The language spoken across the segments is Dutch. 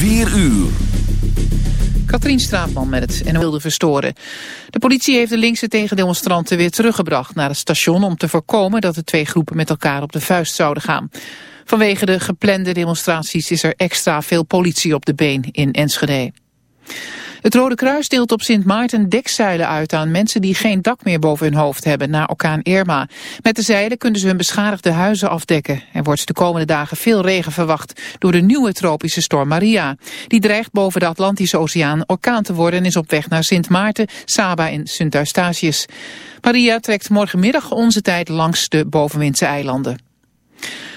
4 uur. Katrien Straatman met het en wilde verstoren. De politie heeft de linkse tegendemonstranten weer teruggebracht naar het station... om te voorkomen dat de twee groepen met elkaar op de vuist zouden gaan. Vanwege de geplande demonstraties is er extra veel politie op de been in Enschede. Het Rode Kruis deelt op Sint Maarten dekzeilen uit aan mensen die geen dak meer boven hun hoofd hebben na orkaan Irma. Met de zeilen kunnen ze hun beschadigde huizen afdekken. Er wordt de komende dagen veel regen verwacht door de nieuwe tropische storm Maria. Die dreigt boven de Atlantische Oceaan orkaan te worden en is op weg naar Sint Maarten, Saba en Sint Eustatius. Maria trekt morgenmiddag onze tijd langs de bovenwindse eilanden.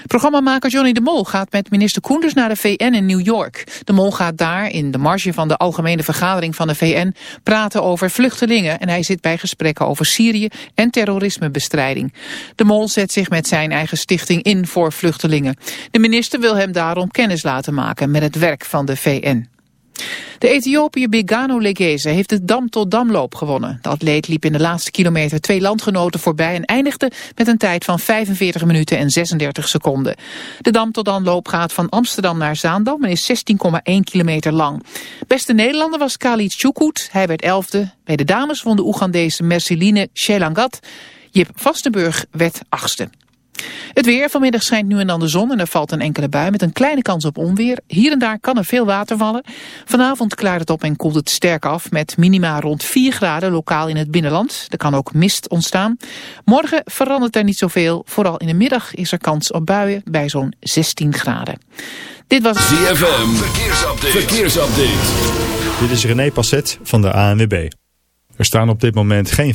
Programmamaker Johnny de Mol gaat met minister Koenders naar de VN in New York. De Mol gaat daar, in de marge van de Algemene Vergadering van de VN, praten over vluchtelingen. En hij zit bij gesprekken over Syrië en terrorismebestrijding. De Mol zet zich met zijn eigen stichting in voor vluchtelingen. De minister wil hem daarom kennis laten maken met het werk van de VN. De Ethiopiër Begano Legese heeft de dam-tot-damloop gewonnen. De atleet liep in de laatste kilometer twee landgenoten voorbij... en eindigde met een tijd van 45 minuten en 36 seconden. De dam-tot-damloop gaat van Amsterdam naar Zaandam... en is 16,1 kilometer lang. Beste Nederlander was Khalid Chukut. Hij werd elfde. Bij de dames won de Oegandese Merceline Shelangat. Jip Vastenburg werd achtste. Het weer, vanmiddag schijnt nu en dan de zon en er valt een enkele bui met een kleine kans op onweer. Hier en daar kan er veel water vallen. Vanavond klaart het op en koelt het sterk af met minima rond 4 graden lokaal in het binnenland. Er kan ook mist ontstaan. Morgen verandert er niet zoveel. Vooral in de middag is er kans op buien bij zo'n 16 graden. Dit was ZFM, verkeersupdate. verkeersupdate. Dit is René Passet van de ANWB. Er staan op dit moment geen...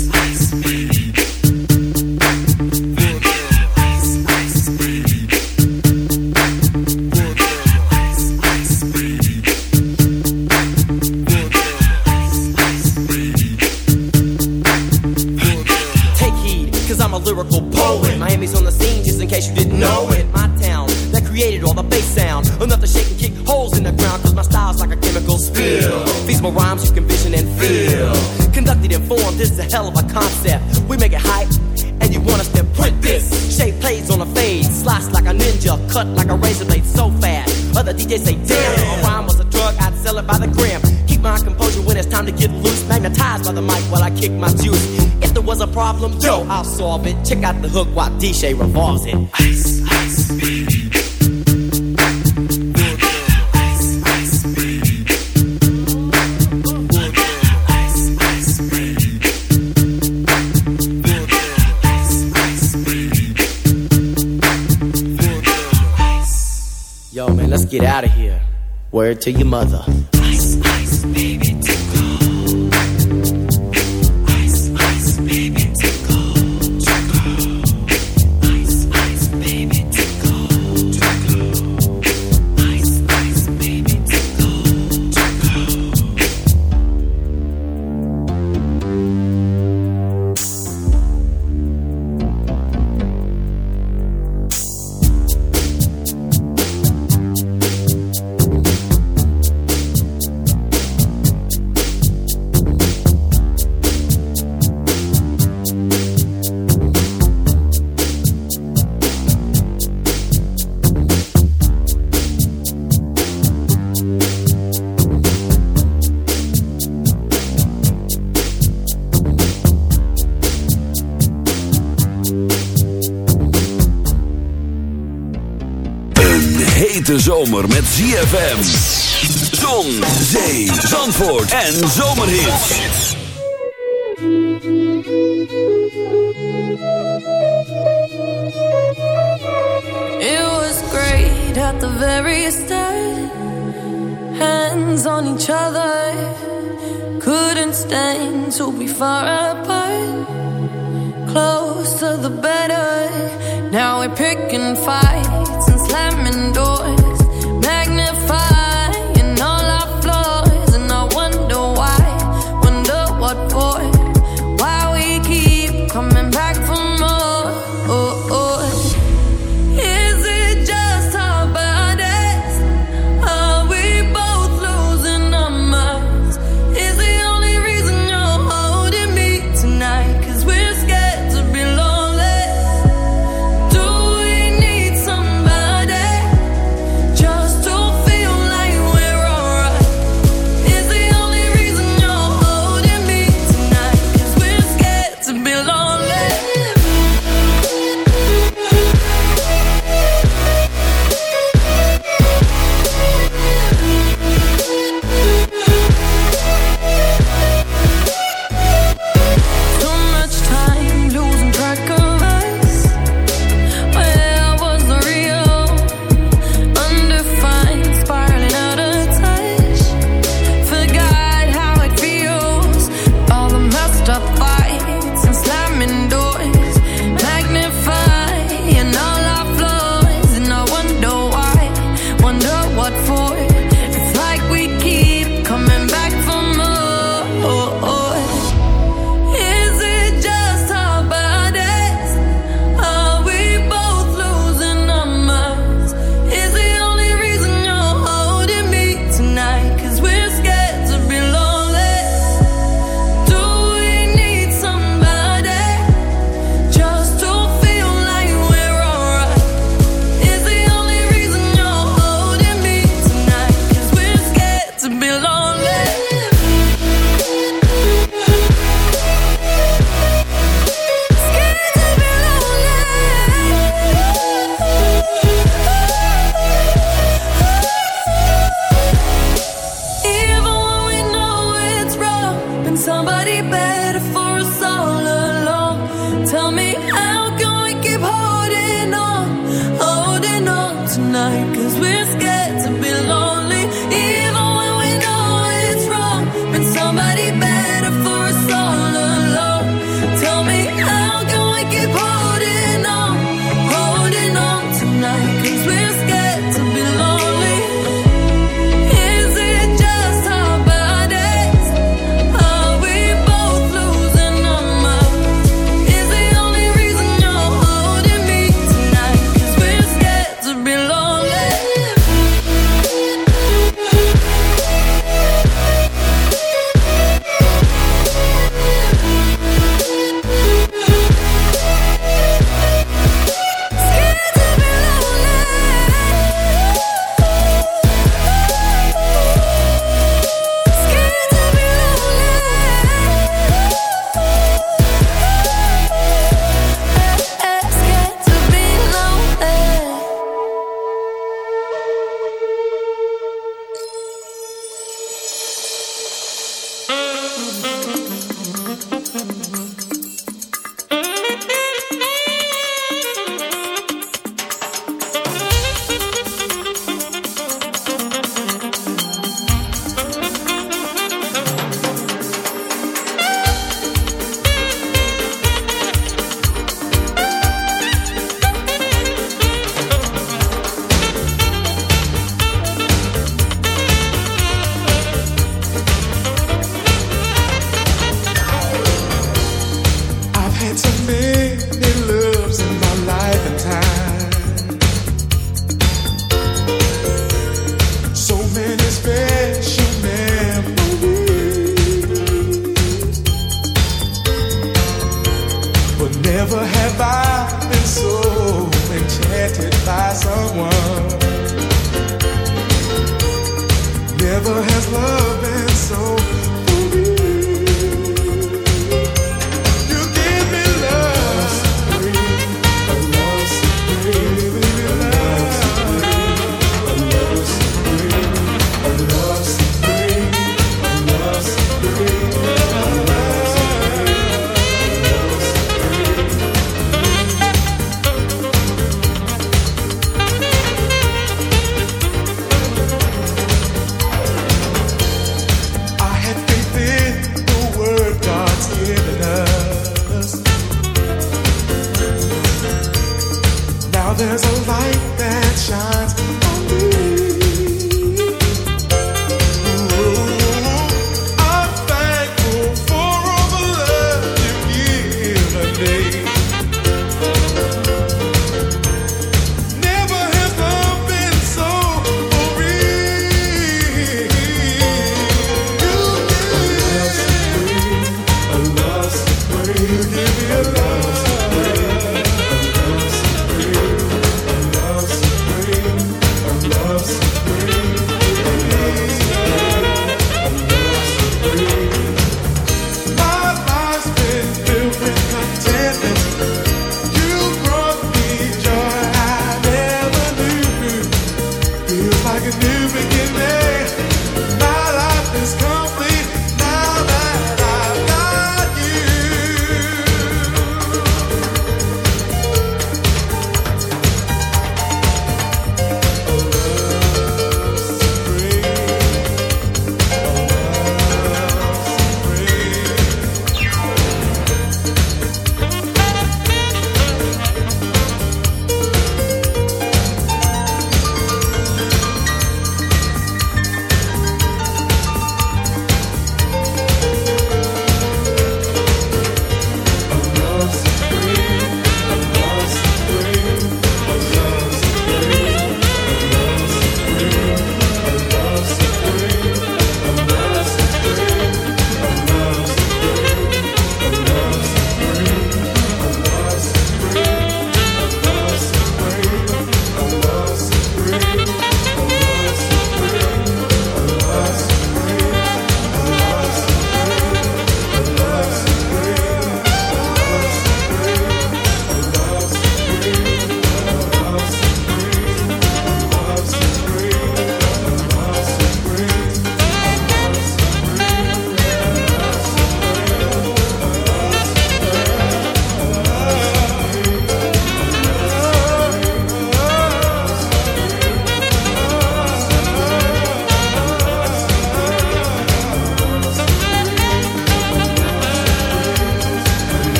Kick my juice. If there was a problem, yo, I'll solve it. Check out the hook while DJ revolves it. Ice, ice, baby. Yo, man, let's get out of here. Word to your mother. Hete zomer met ZFM. Zon, zee, zandvoort en zomerhits. It was great at the very start. Hands on each other. Couldn't stand to be far apart. Closer the better. Now we're picking fights and slamming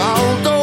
I'll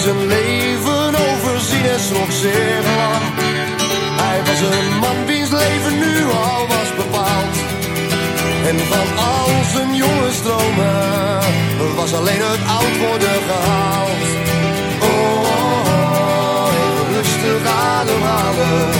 zijn leven overzien is nog zeer lang. Hij was een man wiens leven nu al was bepaald. En van al zijn jongensdromen was alleen het oud worden gehaald. Oh, oh, oh, oh rustig ademhalen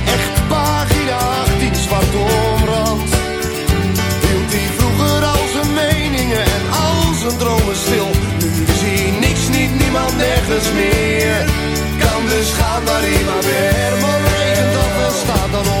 nergens meer. Kan dus gaan maar iemand maar weer. Maar regent dat wel staat dan op.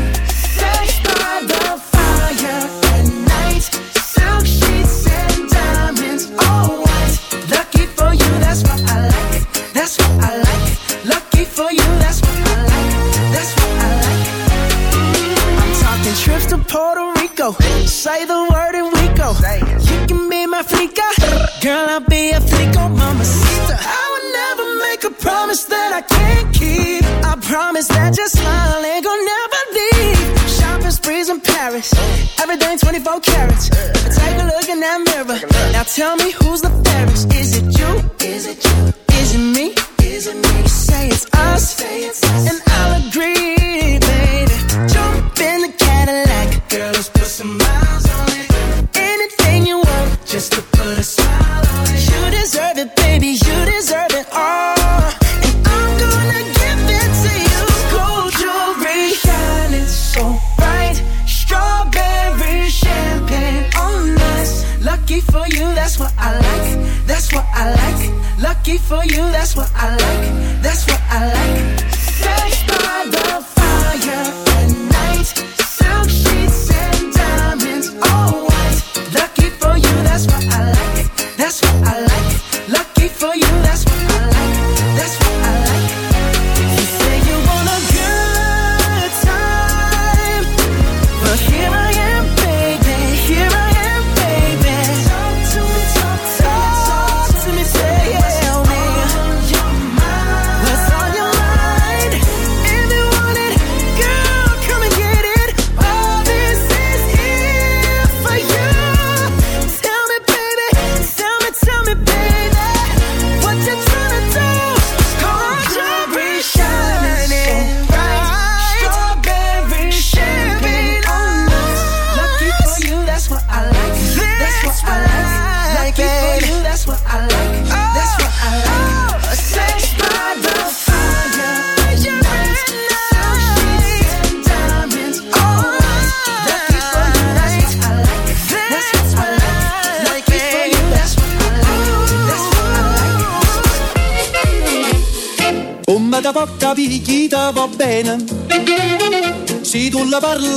Tell me who's the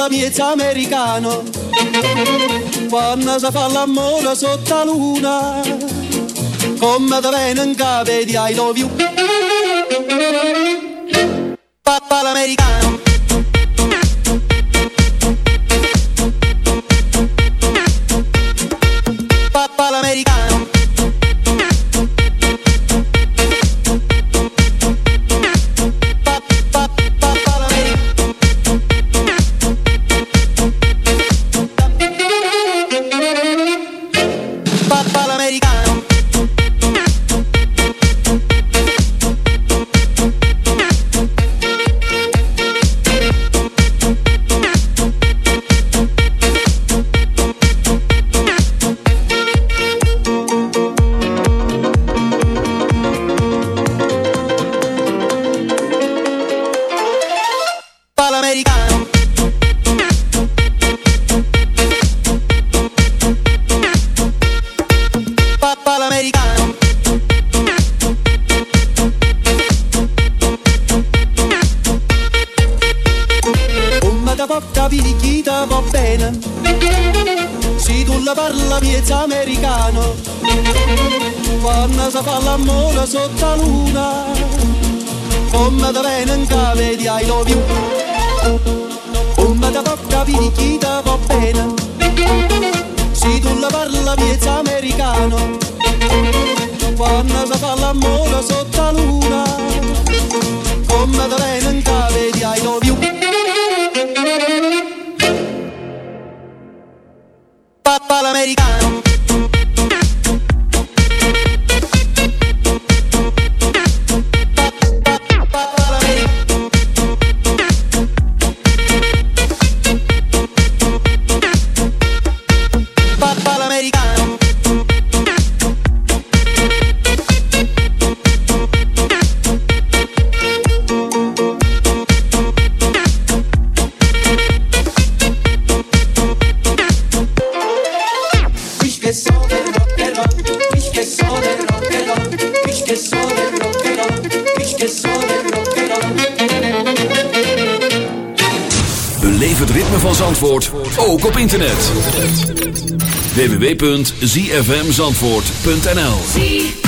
la parla miezza americano, quando si fa l'amore sotto la luna, come da viene in capo di I. Quando si fa l'amore sotto la luna. Come da viene in capo di I love you. Come da può capire chi ti va bene. Se tu la parla miezza americano. Quando si fa l'amore sotto la luna. Come da viene in capo di I love you www.zfmzandvoort.nl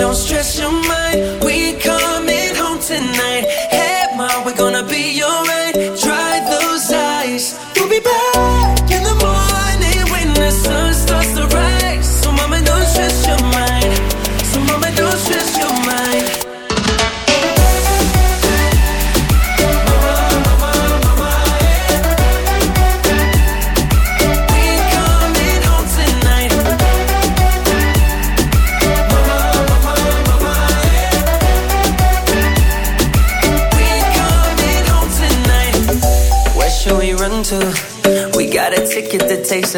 don't stress.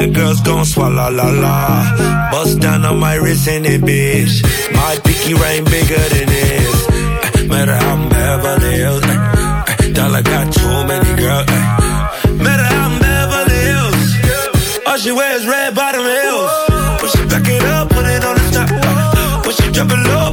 Bad girls gon' swallow la la. Bust down on my wrist in it, bitch. My pinky ring bigger than this. Eh, Matter how I'm Beverly Hills. eh, Dollar got too many girls. Matter how I'm Beverly Hills. All she wears red bottom heels. When she back it up, put it on the top. When she drop it low,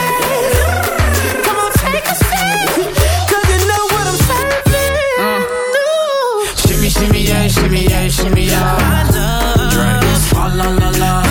Shimmy, yeah, shimmy, yeah, shimmy, yeah. Drink. Swalla la la. Drink.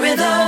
rhythm.